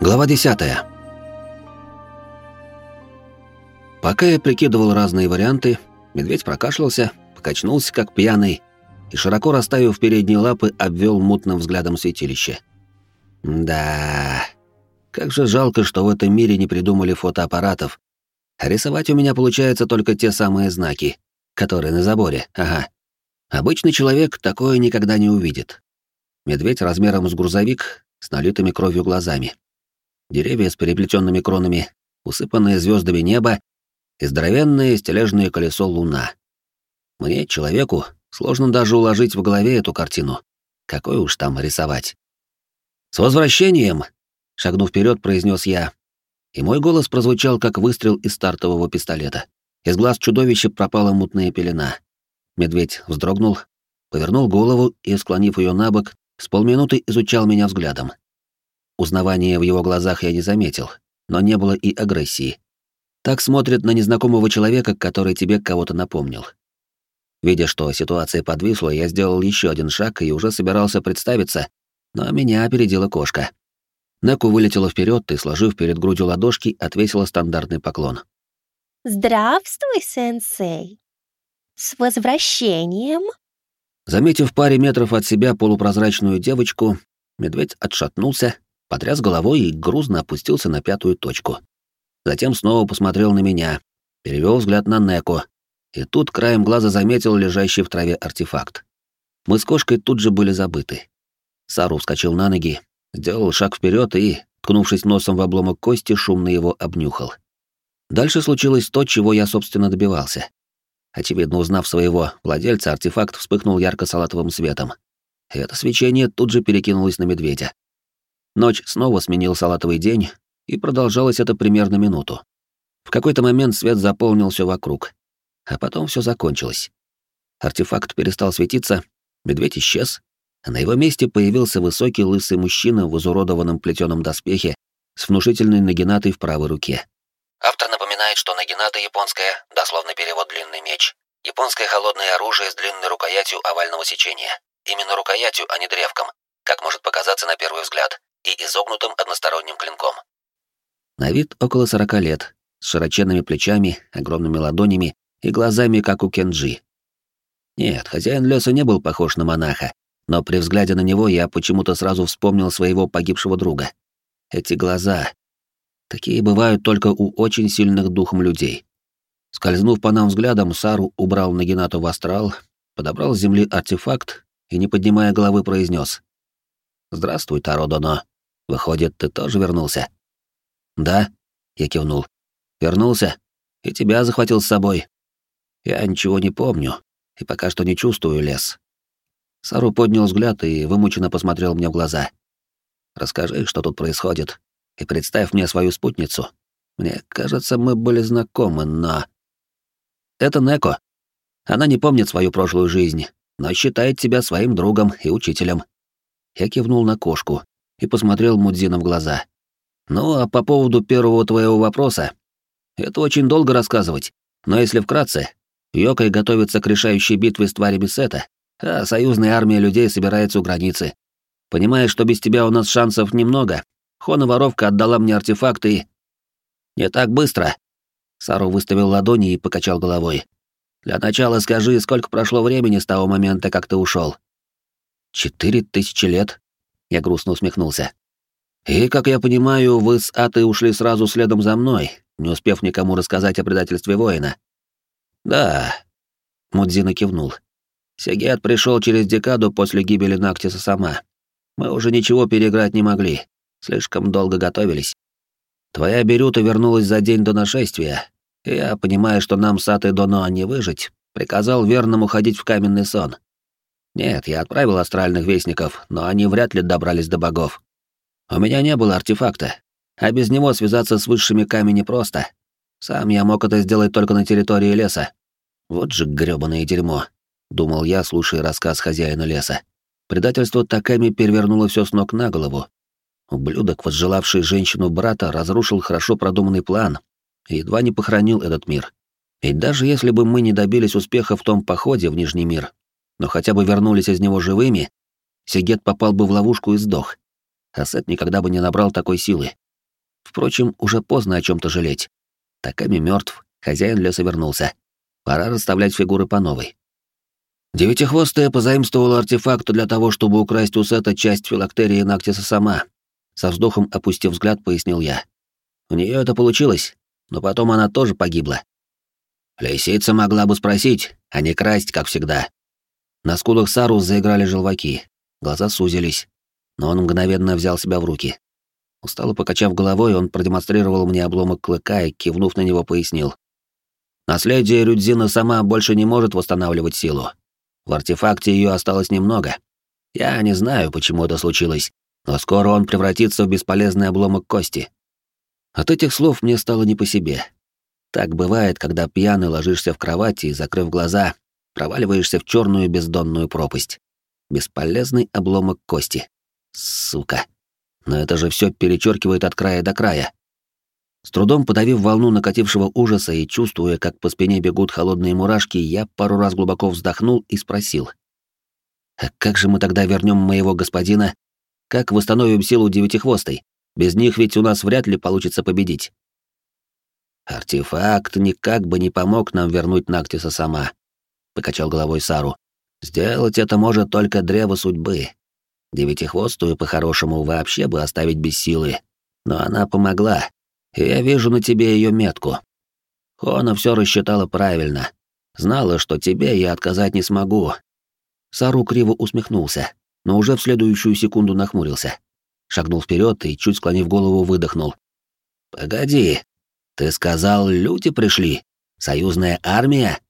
Глава 10. Пока я прикидывал разные варианты, медведь прокашлялся, покачнулся как пьяный и, широко расставив передние лапы, обвел мутным взглядом святилище. Да, как же жалко, что в этом мире не придумали фотоаппаратов. рисовать у меня получается только те самые знаки, которые на заборе, ага. Обычный человек такое никогда не увидит. Медведь размером с грузовик, с налитыми кровью глазами деревья с переплетенными кронами, усыпанное звездами небо и здоровенное стележное колесо луна. Мне, человеку, сложно даже уложить в голове эту картину. Какой уж там рисовать. «С возвращением!» — шагнув вперед, произнес я. И мой голос прозвучал, как выстрел из стартового пистолета. Из глаз чудовища пропала мутная пелена. Медведь вздрогнул, повернул голову и, склонив ее на бок, с полминуты изучал меня взглядом. Узнавания в его глазах я не заметил, но не было и агрессии. Так смотрят на незнакомого человека, который тебе кого-то напомнил. Видя, что ситуация подвисла, я сделал еще один шаг и уже собирался представиться, но меня опередила кошка. Неку вылетела вперед и, сложив перед грудью ладошки, отвесила стандартный поклон. «Здравствуй, сенсей! С возвращением!» Заметив в паре метров от себя полупрозрачную девочку, медведь отшатнулся, потряс головой и грузно опустился на пятую точку. Затем снова посмотрел на меня, перевел взгляд на Неко, и тут краем глаза заметил лежащий в траве артефакт. Мы с кошкой тут же были забыты. Сару вскочил на ноги, сделал шаг вперед и, ткнувшись носом в обломок кости, шумно его обнюхал. Дальше случилось то, чего я, собственно, добивался. Очевидно, узнав своего владельца, артефакт вспыхнул ярко-салатовым светом. И это свечение тут же перекинулось на медведя. Ночь снова сменил салатовый день, и продолжалось это примерно минуту. В какой-то момент свет заполнил все вокруг, а потом все закончилось. Артефакт перестал светиться, медведь исчез, а на его месте появился высокий лысый мужчина в изуродованном плетеном доспехе с внушительной нагинатой в правой руке. Автор напоминает, что нагината японская, дословный перевод «длинный меч», японское холодное оружие с длинной рукоятью овального сечения. Именно рукоятью, а не древком, как может показаться на первый взгляд и изогнутым односторонним клинком. На вид около сорока лет, с широченными плечами, огромными ладонями и глазами, как у Кенджи. Нет, хозяин леса не был похож на монаха, но при взгляде на него я почему-то сразу вспомнил своего погибшего друга. Эти глаза. Такие бывают только у очень сильных духом людей. Скользнув по нам взглядом, Сару убрал Нагинату в астрал, подобрал с земли артефакт и, не поднимая головы, произнес: «Здравствуй, Таро Доно. Выходит, ты тоже вернулся? Да, я кивнул. Вернулся и тебя захватил с собой. Я ничего не помню и пока что не чувствую лес. Сару поднял взгляд и вымученно посмотрел мне в глаза. Расскажи, что тут происходит, и представь мне свою спутницу. Мне кажется, мы были знакомы, но... Это Неко. Она не помнит свою прошлую жизнь, но считает тебя своим другом и учителем. Я кивнул на кошку, и посмотрел Мудзина в глаза. «Ну, а по поводу первого твоего вопроса, это очень долго рассказывать, но если вкратце, Йокой готовится к решающей битве с тварями Сета, а союзная армия людей собирается у границы. Понимая, что без тебя у нас шансов немного, Хона-воровка отдала мне артефакты и... «Не так быстро!» Сару выставил ладони и покачал головой. «Для начала скажи, сколько прошло времени с того момента, как ты ушел? «Четыре тысячи лет?» Я грустно усмехнулся. «И, как я понимаю, вы с Атой ушли сразу следом за мной, не успев никому рассказать о предательстве воина?» «Да», — Мудзина кивнул. «Сегет пришел через декаду после гибели Нактиса сама. Мы уже ничего переиграть не могли, слишком долго готовились. Твоя Берюта вернулась за день до нашествия, я, понимая, что нам с Атой Доно не выжить, приказал верному ходить в каменный сон. Нет, я отправил астральных вестников, но они вряд ли добрались до богов. У меня не было артефакта, а без него связаться с высшими камень просто. Сам я мог это сделать только на территории леса. Вот же грёбаное дерьмо, думал я, слушая рассказ хозяина леса. Предательство Таками перевернуло все с ног на голову. Ублюдок, возжелавший женщину брата, разрушил хорошо продуманный план и едва не похоронил этот мир. Ведь даже если бы мы не добились успеха в том походе в Нижний мир, но хотя бы вернулись из него живыми, Сигет попал бы в ловушку и сдох. А Сет никогда бы не набрал такой силы, Впрочем, уже поздно о чем то жалеть. Таками мертв, хозяин леса вернулся. Пора расставлять фигуры по новой. Девятихвостая позаимствовала артефакт для того, чтобы украсть у Сета часть филактерии Нактиса сама. Со вздохом опустив взгляд, пояснил я. У нее это получилось, но потом она тоже погибла. Лисица могла бы спросить, а не красть, как всегда. На скулах Сару заиграли желваки, глаза сузились, но он мгновенно взял себя в руки. Устало покачав головой, он продемонстрировал мне обломок клыка и, кивнув на него, пояснил. Наследие Рюдзина сама больше не может восстанавливать силу. В артефакте ее осталось немного. Я не знаю, почему это случилось, но скоро он превратится в бесполезный обломок кости. От этих слов мне стало не по себе. Так бывает, когда пьяный ложишься в кровати и, закрыв глаза, проваливаешься в черную бездонную пропасть. Бесполезный обломок кости. Сука. Но это же все перечеркивает от края до края. С трудом подавив волну накатившего ужаса и чувствуя, как по спине бегут холодные мурашки, я пару раз глубоко вздохнул и спросил. «А как же мы тогда вернем моего господина? Как восстановим силу девятихвостой? Без них ведь у нас вряд ли получится победить». «Артефакт никак бы не помог нам вернуть Нактиса сама», — покачал головой Сару. «Сделать это может только древо судьбы. Девятихвостую по-хорошему вообще бы оставить без силы, но она помогла, и я вижу на тебе ее метку. Хона все рассчитала правильно. Знала, что тебе я отказать не смогу. Сару криво усмехнулся, но уже в следующую секунду нахмурился. Шагнул вперед и, чуть склонив голову, выдохнул. «Погоди, ты сказал, люди пришли? Союзная армия?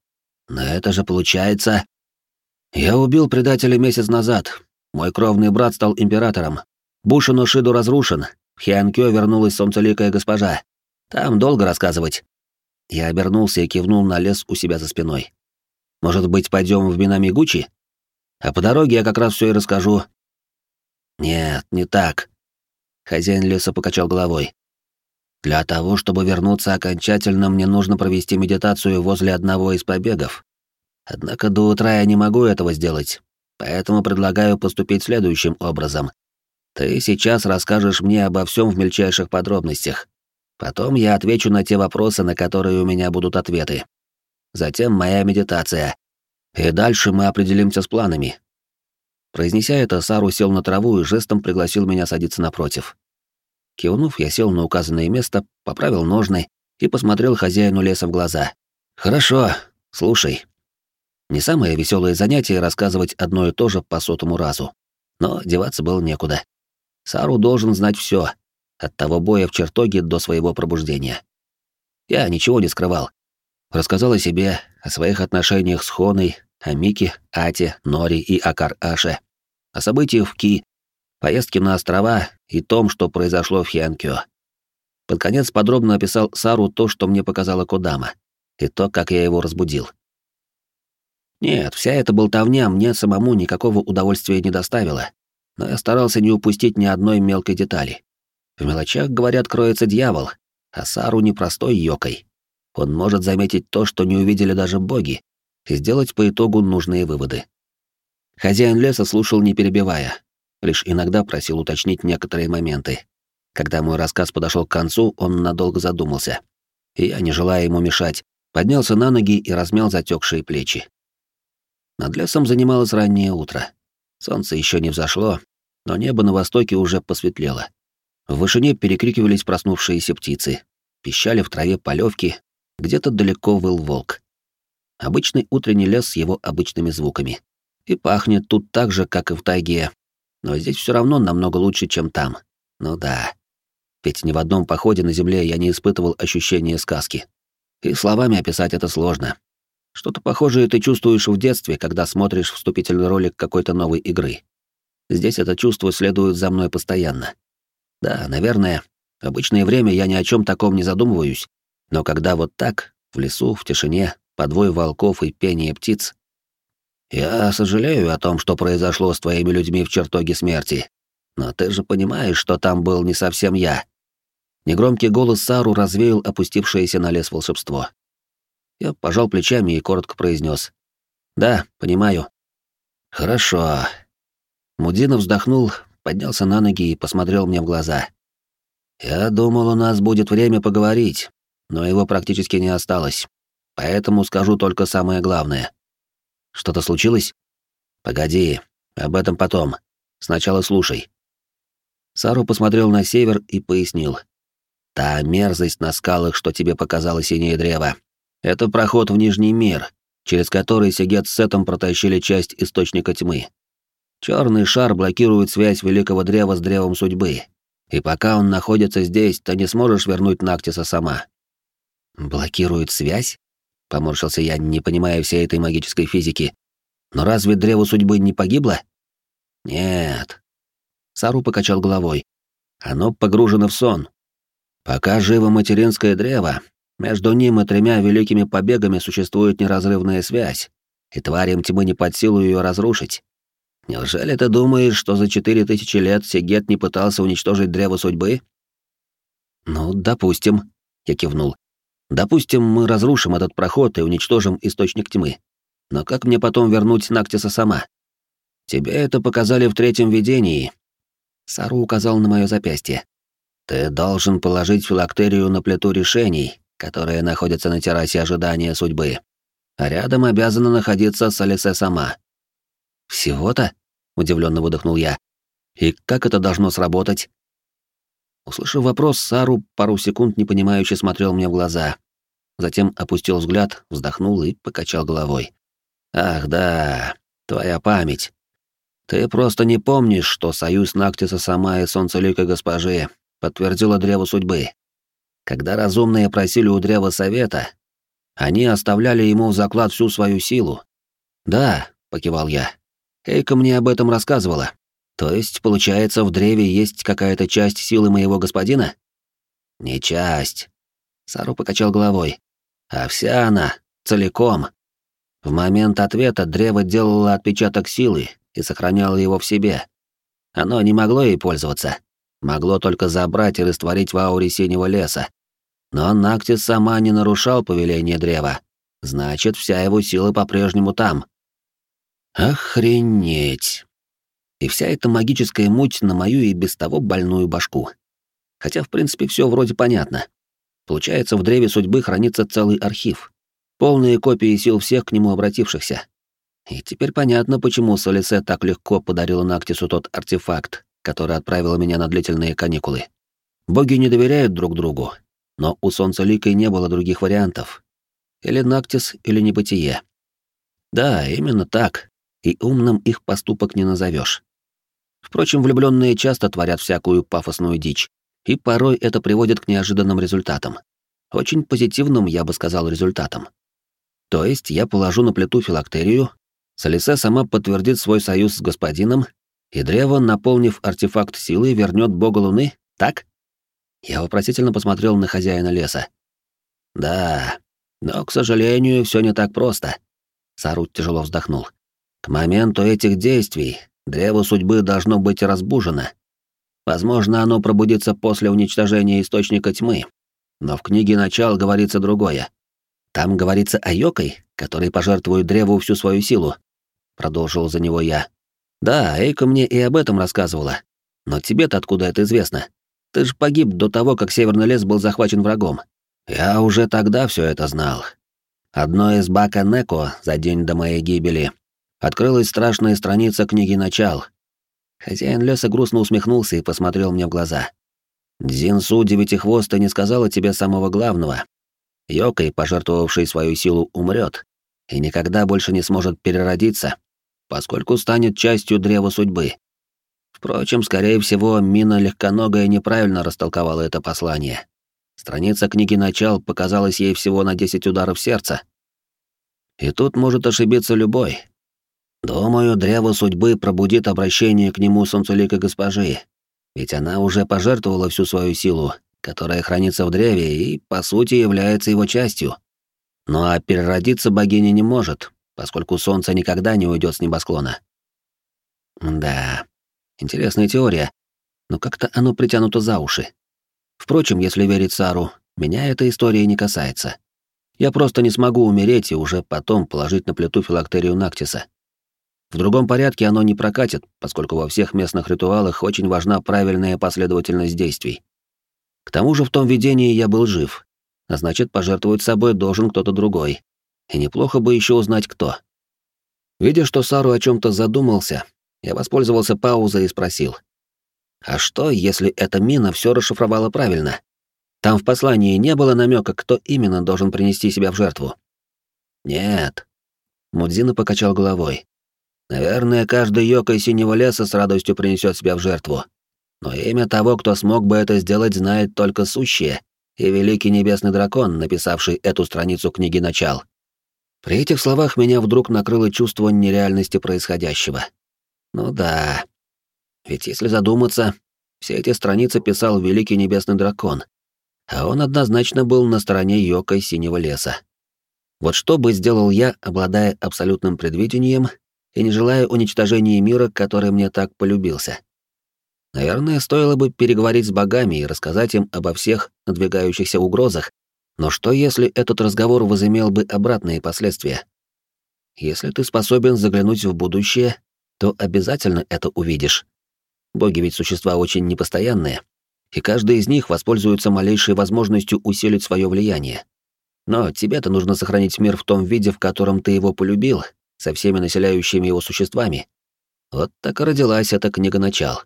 Но это же получается...» «Я убил предателя месяц назад. Мой кровный брат стал императором. Бушино Шиду разрушен, в Хианкё вернулась солнцеликая госпожа. Там долго рассказывать. Я обернулся и кивнул на лес у себя за спиной. Может быть, пойдем в Минамигучи? А по дороге я как раз все и расскажу. Нет, не так. Хозяин леса покачал головой. Для того, чтобы вернуться окончательно, мне нужно провести медитацию возле одного из побегов. Однако до утра я не могу этого сделать, поэтому предлагаю поступить следующим образом. Ты сейчас расскажешь мне обо всем в мельчайших подробностях. Потом я отвечу на те вопросы, на которые у меня будут ответы. Затем моя медитация. И дальше мы определимся с планами. Произнеся это, Сару сел на траву и жестом пригласил меня садиться напротив. Кивнув, я сел на указанное место, поправил ножны и посмотрел хозяину леса в глаза. «Хорошо, слушай. Не самое веселое занятие рассказывать одно и то же по сотому разу. Но деваться было некуда. Сару должен знать все, от того боя в чертоге до своего пробуждения. Я ничего не скрывал. Рассказал о себе, о своих отношениях с Хоной, о Мике, Ате, Нори и Акар-Аше, о событиях в Ки, поездке на острова и том, что произошло в Хианкё. Под конец подробно описал Сару то, что мне показала Кодама, и то, как я его разбудил. Нет, вся эта болтовня мне самому никакого удовольствия не доставила, но я старался не упустить ни одной мелкой детали. В мелочах, говорят, кроется дьявол, а Сару непростой йокой. Он может заметить то, что не увидели даже боги, и сделать по итогу нужные выводы. Хозяин леса слушал, не перебивая, лишь иногда просил уточнить некоторые моменты. Когда мой рассказ подошел к концу, он надолго задумался. И я, не желая ему мешать, поднялся на ноги и размял затекшие плечи. Над лесом занималось раннее утро. Солнце еще не взошло, но небо на востоке уже посветлело. В вышине перекрикивались проснувшиеся птицы, пищали в траве полевки, где-то далеко выл волк. Обычный утренний лес с его обычными звуками. И пахнет тут так же, как и в тайге, но здесь все равно намного лучше, чем там. Ну да. Ведь ни в одном походе на земле я не испытывал ощущения сказки. И словами описать это сложно. Что-то похожее ты чувствуешь в детстве, когда смотришь вступительный ролик какой-то новой игры. Здесь это чувство следует за мной постоянно. Да, наверное, в обычное время я ни о чем таком не задумываюсь, но когда вот так, в лесу, в тишине, подвой волков и пение птиц... Я сожалею о том, что произошло с твоими людьми в чертоге смерти, но ты же понимаешь, что там был не совсем я. Негромкий голос Сару развеял опустившееся на лес волшебство. Я пожал плечами и коротко произнес: «Да, понимаю». «Хорошо». Мудина вздохнул, поднялся на ноги и посмотрел мне в глаза. «Я думал, у нас будет время поговорить, но его практически не осталось. Поэтому скажу только самое главное. Что-то случилось? Погоди, об этом потом. Сначала слушай». Сару посмотрел на север и пояснил. «Та мерзость на скалах, что тебе показало синее древо, это проход в Нижний мир, через который Сигет с Сетом протащили часть Источника Тьмы. Черный шар блокирует связь Великого Древа с Древом Судьбы, и пока он находится здесь, ты не сможешь вернуть Нактиса сама». «Блокирует связь?» — поморщился я, не понимая всей этой магической физики. «Но разве Древо Судьбы не погибло?» «Нет». Сару покачал головой. «Оно погружено в сон, Пока живо материнское древо, между ним и тремя великими побегами существует неразрывная связь, и тварям тьмы не под силу ее разрушить. Неужели ты думаешь, что за четыре тысячи лет Сигет не пытался уничтожить древо судьбы? Ну, допустим, я кивнул. Допустим, мы разрушим этот проход и уничтожим источник тьмы. Но как мне потом вернуть Нактиса сама? Тебе это показали в третьем видении. Сару указал на мое запястье. Ты должен положить филактерию на плиту решений, которая находится на террасе ожидания судьбы. А рядом обязана находиться Салисе сама. Всего-то? удивленно выдохнул я. И как это должно сработать? Услышав вопрос, Сару пару секунд непонимающе смотрел мне в глаза. Затем опустил взгляд, вздохнул и покачал головой. «Ах, да, твоя память. Ты просто не помнишь, что союз Нактиса сама и Солнцеликой госпожи подтвердило древо судьбы. Когда разумные просили у древа совета, они оставляли ему в заклад всю свою силу. «Да», — покивал я. «Эйка мне об этом рассказывала. То есть, получается, в древе есть какая-то часть силы моего господина?» «Не часть», — Сару покачал головой. «А вся она, целиком. В момент ответа древо делало отпечаток силы и сохраняло его в себе. Оно не могло ей пользоваться могло только забрать и растворить в ауре синего леса. Но Нактис сама не нарушал повеление древа. Значит, вся его сила по-прежнему там. Охренеть. И вся эта магическая муть на мою и без того больную башку. Хотя, в принципе, все вроде понятно. Получается, в древе судьбы хранится целый архив. Полные копии сил всех к нему обратившихся. И теперь понятно, почему Солисе так легко подарила Нактису тот артефакт, которая отправила меня на длительные каникулы. Боги не доверяют друг другу, но у Солнца Ликой не было других вариантов. Или Нактис, или Небытие. Да, именно так, и умным их поступок не назовешь. Впрочем, влюбленные часто творят всякую пафосную дичь, и порой это приводит к неожиданным результатам. Очень позитивным, я бы сказал, результатам. То есть я положу на плиту филактерию, Солисе сама подтвердит свой союз с господином, и древо, наполнив артефакт силы, вернет бога Луны, так? Я вопросительно посмотрел на хозяина леса. Да, но, к сожалению, все не так просто. Сарут тяжело вздохнул. К моменту этих действий древо судьбы должно быть разбужено. Возможно, оно пробудится после уничтожения источника тьмы. Но в книге «Начал» говорится другое. Там говорится о Йокой, который пожертвует древу всю свою силу. Продолжил за него я, да, Эйка мне и об этом рассказывала. Но тебе-то откуда это известно? Ты же погиб до того, как Северный лес был захвачен врагом. Я уже тогда все это знал. Одно из Бака Неко за день до моей гибели открылась страшная страница книги «Начал». Хозяин леса грустно усмехнулся и посмотрел мне в глаза. «Дзинсу Девятихвоста не сказала тебе самого главного. Йокой, пожертвовавший свою силу, умрет и никогда больше не сможет переродиться, поскольку станет частью древа судьбы. Впрочем, скорее всего, Мина Легконогая неправильно растолковала это послание. Страница книги «Начал» показалась ей всего на 10 ударов сердца. И тут может ошибиться любой. Думаю, древо судьбы пробудит обращение к нему солнцеликой госпожи, ведь она уже пожертвовала всю свою силу, которая хранится в древе и, по сути, является его частью. Ну а переродиться богиня не может, поскольку солнце никогда не уйдет с небосклона. Да, интересная теория, но как-то оно притянуто за уши. Впрочем, если верить Сару, меня эта история не касается. Я просто не смогу умереть и уже потом положить на плиту филактерию Нактиса. В другом порядке оно не прокатит, поскольку во всех местных ритуалах очень важна правильная последовательность действий. К тому же в том видении я был жив, а значит, пожертвовать собой должен кто-то другой. И неплохо бы еще узнать, кто. Видя, что Сару о чем-то задумался, я воспользовался паузой и спросил. «А что, если эта мина все расшифровала правильно? Там в послании не было намека, кто именно должен принести себя в жертву?» «Нет». Мудзина покачал головой. «Наверное, каждый йокой синего леса с радостью принесет себя в жертву. Но имя того, кто смог бы это сделать, знает только сущее и великий небесный дракон, написавший эту страницу книги «Начал». При этих словах меня вдруг накрыло чувство нереальности происходящего. Ну да. Ведь если задуматься, все эти страницы писал великий небесный дракон, а он однозначно был на стороне Йокой Синего леса. Вот что бы сделал я, обладая абсолютным предвидением и не желая уничтожения мира, который мне так полюбился? Наверное, стоило бы переговорить с богами и рассказать им обо всех надвигающихся угрозах, но что если этот разговор возымел бы обратные последствия? Если ты способен заглянуть в будущее, то обязательно это увидишь. Боги ведь существа очень непостоянные, и каждый из них воспользуется малейшей возможностью усилить свое влияние. Но тебе-то нужно сохранить мир в том виде, в котором ты его полюбил, со всеми населяющими его существами. Вот так и родилась эта книга начал.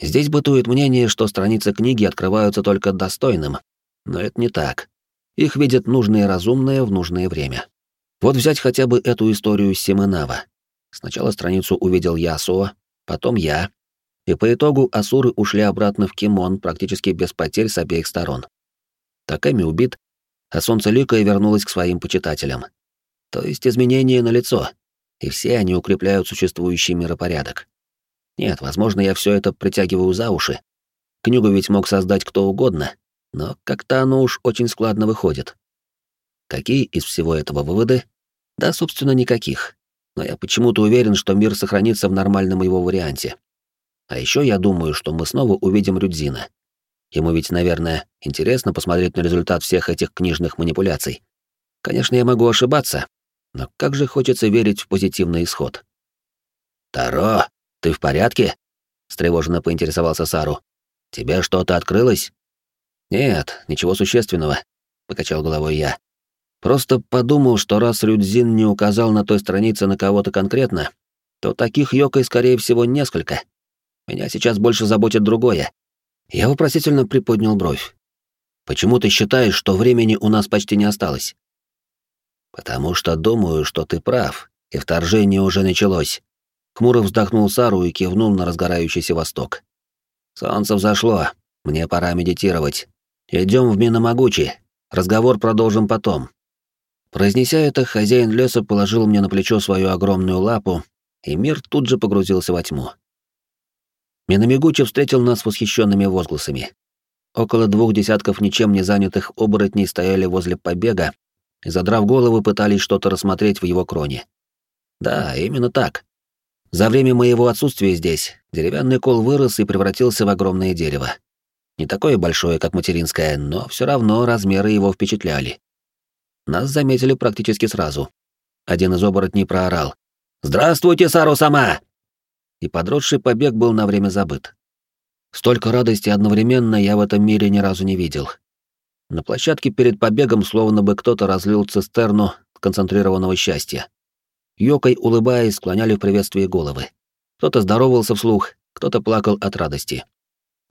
Здесь бытует мнение, что страницы книги открываются только достойным, но это не так. Их видят нужные разумные в нужное время. Вот взять хотя бы эту историю Симонава. Сначала страницу увидел Ясуо, потом я, и по итогу асуры ушли обратно в Кимон практически без потерь с обеих сторон. Таками убит, а Солнцеликая вернулась к своим почитателям. То есть изменения налицо, и все они укрепляют существующий миропорядок. Нет, возможно, я все это притягиваю за уши. Книгу ведь мог создать кто угодно, но как-то оно уж очень складно выходит. Какие из всего этого выводы? Да, собственно, никаких. Но я почему-то уверен, что мир сохранится в нормальном его варианте. А еще я думаю, что мы снова увидим Рюдзина. Ему ведь, наверное, интересно посмотреть на результат всех этих книжных манипуляций. Конечно, я могу ошибаться, но как же хочется верить в позитивный исход. «Таро!» «Ты в порядке?» — встревоженно поинтересовался Сару. «Тебе что-то открылось?» «Нет, ничего существенного», — покачал головой я. «Просто подумал, что раз Рюдзин не указал на той странице на кого-то конкретно, то таких Йокой, скорее всего, несколько. Меня сейчас больше заботит другое». Я вопросительно приподнял бровь. «Почему ты считаешь, что времени у нас почти не осталось?» «Потому что думаю, что ты прав, и вторжение уже началось», Хмуро вздохнул Сару и кивнул на разгорающийся восток. «Солнце взошло. Мне пора медитировать. Идем в Миномогучи. Разговор продолжим потом». Произнеся это, хозяин леса положил мне на плечо свою огромную лапу, и мир тут же погрузился во тьму. Миномигучи встретил нас восхищенными возгласами. Около двух десятков ничем не занятых оборотней стояли возле побега и, задрав головы, пытались что-то рассмотреть в его кроне. Да, именно так. За время моего отсутствия здесь деревянный кол вырос и превратился в огромное дерево. Не такое большое, как материнское, но все равно размеры его впечатляли. Нас заметили практически сразу. Один из оборотней проорал. «Здравствуйте, Сару сама!» И подросший побег был на время забыт. Столько радости одновременно я в этом мире ни разу не видел. На площадке перед побегом словно бы кто-то разлил цистерну концентрированного счастья. Йокой, улыбаясь, склоняли в приветствии головы. Кто-то здоровался вслух, кто-то плакал от радости.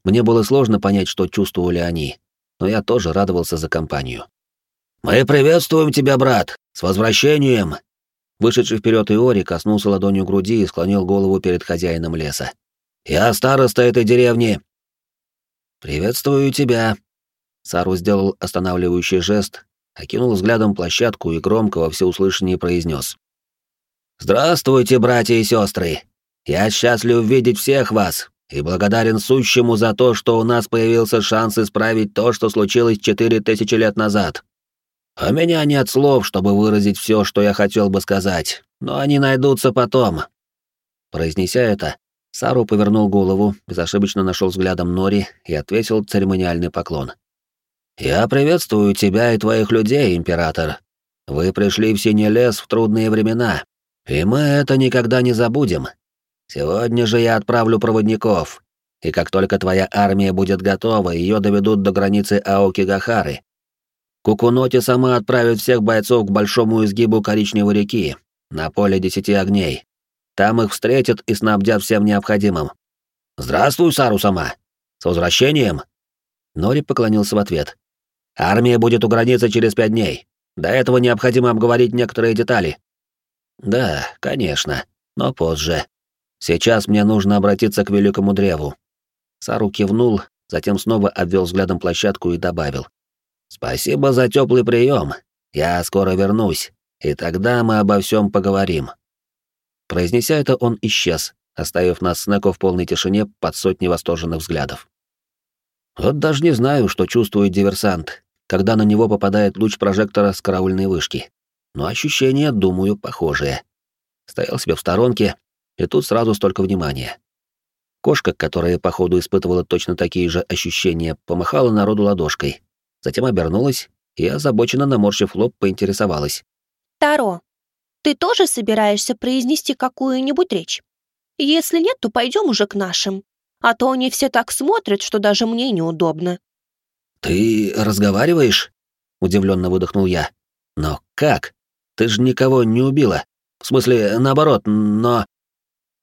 Мне было сложно понять, что чувствовали они, но я тоже радовался за компанию. «Мы приветствуем тебя, брат! С возвращением!» Вышедший вперед Иори коснулся ладонью груди и склонил голову перед хозяином леса. «Я староста этой деревни!» «Приветствую тебя!» Сару сделал останавливающий жест, окинул взглядом площадку и громко во всеуслышание произнес. «Здравствуйте, братья и сестры! Я счастлив видеть всех вас и благодарен сущему за то, что у нас появился шанс исправить то, что случилось четыре тысячи лет назад. У меня нет слов, чтобы выразить все, что я хотел бы сказать, но они найдутся потом». Произнеся это, Сару повернул голову, безошибочно нашел взглядом Нори и ответил церемониальный поклон. «Я приветствую тебя и твоих людей, император. Вы пришли в Синий лес в трудные времена, и мы это никогда не забудем. Сегодня же я отправлю проводников. и как только твоя армия будет готова, ее доведут до границы Аокигахары. Кукуноти сама отправит всех бойцов к большому изгибу коричневой реки, на поле десяти огней. Там их встретят и снабдят всем необходимым. «Здравствуй, Сару сама! С возвращением!» Нори поклонился в ответ. «Армия будет у границы через пять дней. До этого необходимо обговорить некоторые детали». «Да, конечно, но позже. Сейчас мне нужно обратиться к великому древу». Сару кивнул, затем снова обвел взглядом площадку и добавил. «Спасибо за теплый прием. Я скоро вернусь, и тогда мы обо всем поговорим». Произнеся это, он исчез, оставив нас с Неко в полной тишине под сотни восторженных взглядов. Вот даже не знаю, что чувствует диверсант, когда на него попадает луч прожектора с караульной вышки. Но ощущения, думаю, похожие. Стоял себе в сторонке, и тут сразу столько внимания. Кошка, которая, походу, испытывала точно такие же ощущения, помахала народу ладошкой, затем обернулась и, озабоченно наморщив лоб, поинтересовалась. «Таро, ты тоже собираешься произнести какую-нибудь речь? Если нет, то пойдем уже к нашим. А то они все так смотрят, что даже мне неудобно». «Ты разговариваешь?» — удивленно выдохнул я. «Но как? Ты же никого не убила. В смысле, наоборот, но...»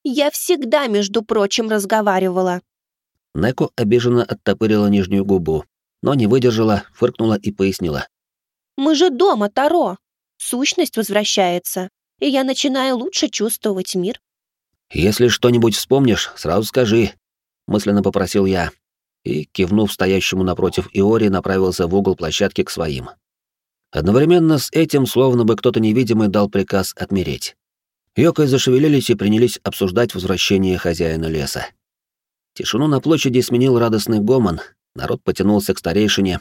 «Я всегда, между прочим, разговаривала». Неко обиженно оттопырила нижнюю губу, но не выдержала, фыркнула и пояснила. «Мы же дома, Таро. Сущность возвращается, и я начинаю лучше чувствовать мир». «Если что-нибудь вспомнишь, сразу скажи», — мысленно попросил я, и, кивнув стоящему напротив Иори, направился в угол площадки к своим. Одновременно с этим, словно бы кто-то невидимый дал приказ отмереть. Йокой зашевелились и принялись обсуждать возвращение хозяина леса. Тишину на площади сменил радостный гомон, народ потянулся к старейшине.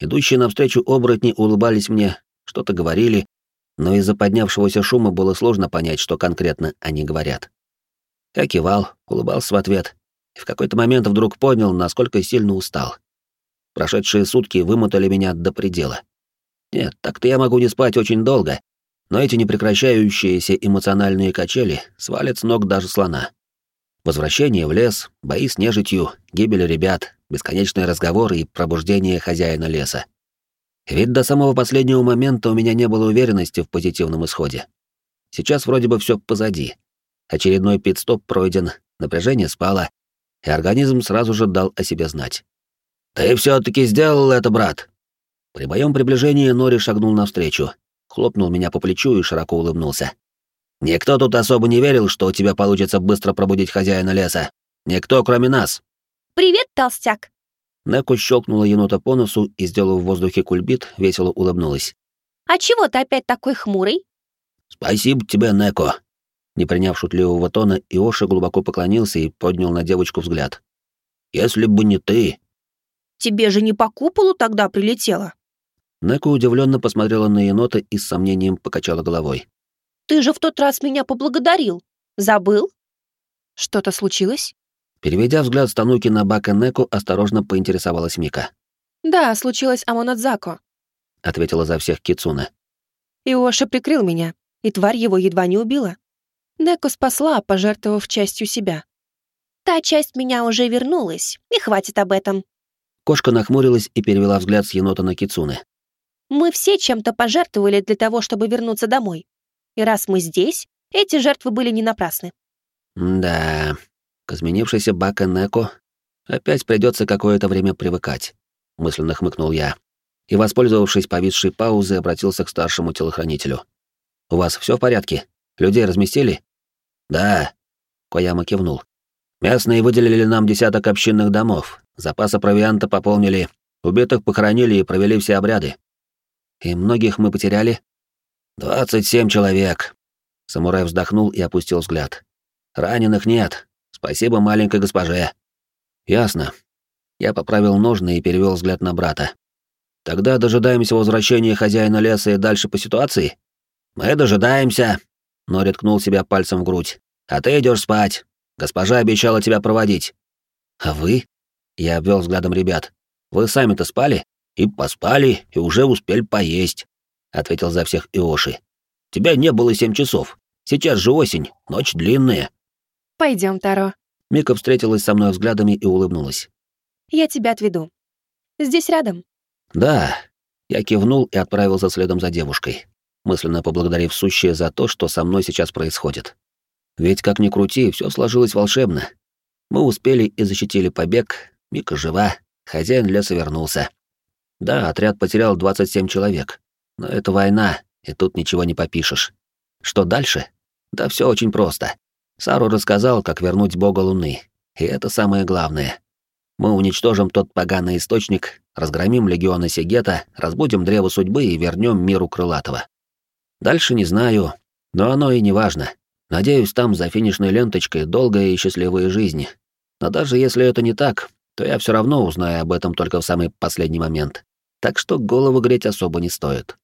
Идущие навстречу оборотни улыбались мне, что-то говорили, но из-за поднявшегося шума было сложно понять, что конкретно они говорят. Я кивал, улыбался в ответ, в какой-то момент вдруг понял, насколько сильно устал. Прошедшие сутки вымотали меня до предела. Нет, так-то я могу не спать очень долго, но эти непрекращающиеся эмоциональные качели свалят с ног даже слона. Возвращение в лес, бои с нежитью, гибель ребят, бесконечные разговоры и пробуждение хозяина леса. Ведь до самого последнего момента у меня не было уверенности в позитивном исходе. Сейчас вроде бы все позади. Очередной пит-стоп пройден, напряжение спало, и организм сразу же дал о себе знать. «Ты все таки сделал это, брат!» При моем приближении Нори шагнул навстречу, хлопнул меня по плечу и широко улыбнулся. «Никто тут особо не верил, что у тебя получится быстро пробудить хозяина леса. Никто, кроме нас!» «Привет, толстяк!» Неку щелкнула енота по носу и, сделав в воздухе кульбит, весело улыбнулась. «А чего ты опять такой хмурый?» «Спасибо тебе, Неко!» Не приняв шутливого тона, Иоша глубоко поклонился и поднял на девочку взгляд. «Если бы не ты...» «Тебе же не по куполу тогда прилетело?» Неко удивленно посмотрела на енота и с сомнением покачала головой. «Ты же в тот раз меня поблагодарил. Забыл?» «Что-то случилось?» Переведя взгляд с Тануки на Бака Неку, осторожно поинтересовалась Мика. «Да, случилось Амонадзако», — ответила за всех Кицуна. «Иоша прикрыл меня, и тварь его едва не убила. Неко спасла, пожертвовав частью себя». «Та часть меня уже вернулась, и хватит об этом». Кошка нахмурилась и перевела взгляд с енота на Кицуны. «Мы все чем-то пожертвовали для того, чтобы вернуться домой. И раз мы здесь, эти жертвы были не напрасны». «Да, к изменившейся Бака Неко опять придется какое-то время привыкать, мысленно хмыкнул я. И, воспользовавшись повисшей паузой, обратился к старшему телохранителю. «У вас все в порядке? Людей разместили?» «Да», — Кояма кивнул. «Местные выделили нам десяток общинных домов, запаса провианта пополнили, убитых похоронили и провели все обряды». «И многих мы потеряли?» «Двадцать семь человек», — самурай вздохнул и опустил взгляд. «Раненых нет, Спасибо маленькой госпоже. Ясно. Я поправил ножны и перевел взгляд на брата. Тогда дожидаемся возвращения хозяина леса и дальше по ситуации? Мы дожидаемся. Нори ткнул себя пальцем в грудь. А ты идешь спать. Госпожа обещала тебя проводить. А вы? Я обвел взглядом ребят. Вы сами-то спали? И поспали, и уже успели поесть, ответил за всех Иоши. Тебя не было семь часов. Сейчас же осень, ночь длинная. Пойдем, Таро. Мика встретилась со мной взглядами и улыбнулась. «Я тебя отведу. Здесь рядом». «Да». Я кивнул и отправился следом за девушкой, мысленно поблагодарив сущее за то, что со мной сейчас происходит. Ведь, как ни крути, все сложилось волшебно. Мы успели и защитили побег, Мика жива, хозяин леса вернулся. Да, отряд потерял 27 человек, но это война, и тут ничего не попишешь. Что дальше? Да все очень просто. Сару рассказал, как вернуть бога Луны, и это самое главное. Мы уничтожим тот поганый источник, разгромим легионы Сигета, разбудим древо судьбы и вернем миру крылатого. Дальше не знаю, но оно и не важно. Надеюсь, там за финишной ленточкой долгая и счастливая жизнь. Но даже если это не так, то я все равно узнаю об этом только в самый последний момент. Так что голову греть особо не стоит.